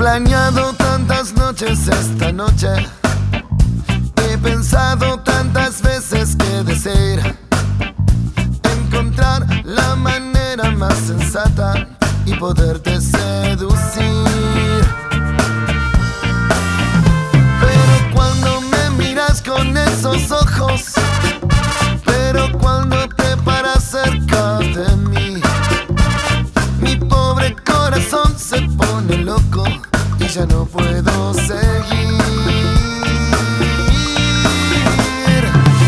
planeado tantas noches esta noche. He pensado tantas veces que desear encontrar la manera más sensata y poderte seducir. Ya no puedo seguir.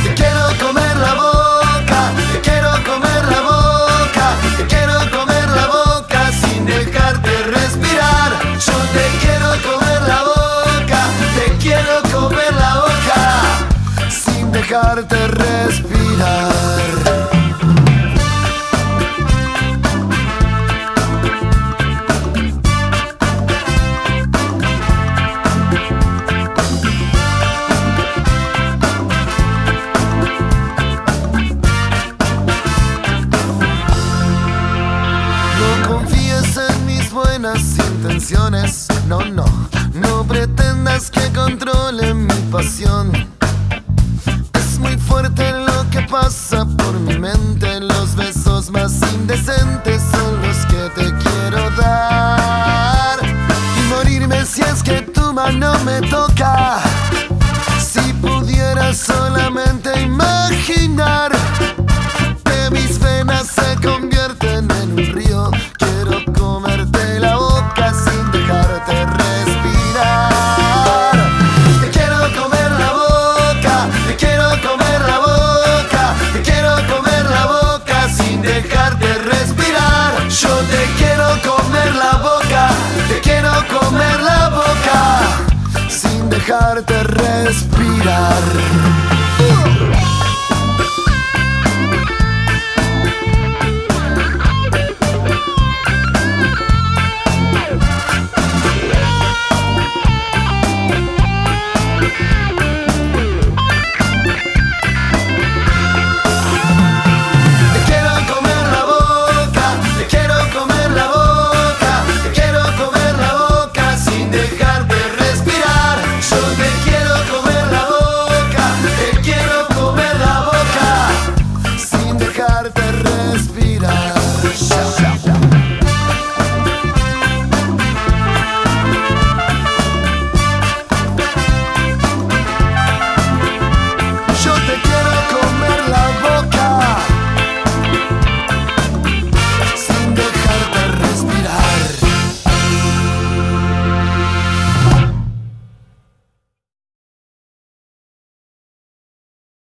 Te quiero comer la boca, te quiero comer la boca, te quiero comer la boca sin dejarte respirar. Yo te quiero comer la boca, te quiero comer la boca sin dejarte respirar. Buenas intenciones, no, no, no pretendas que controle mi pasión. Es muy fuerte lo que pasa por mi mente, los besos más indecentes son los que te quiero dar. Y morirme si es que tu mano me toca. Si pudiera solamente imaginar dejarte respirar.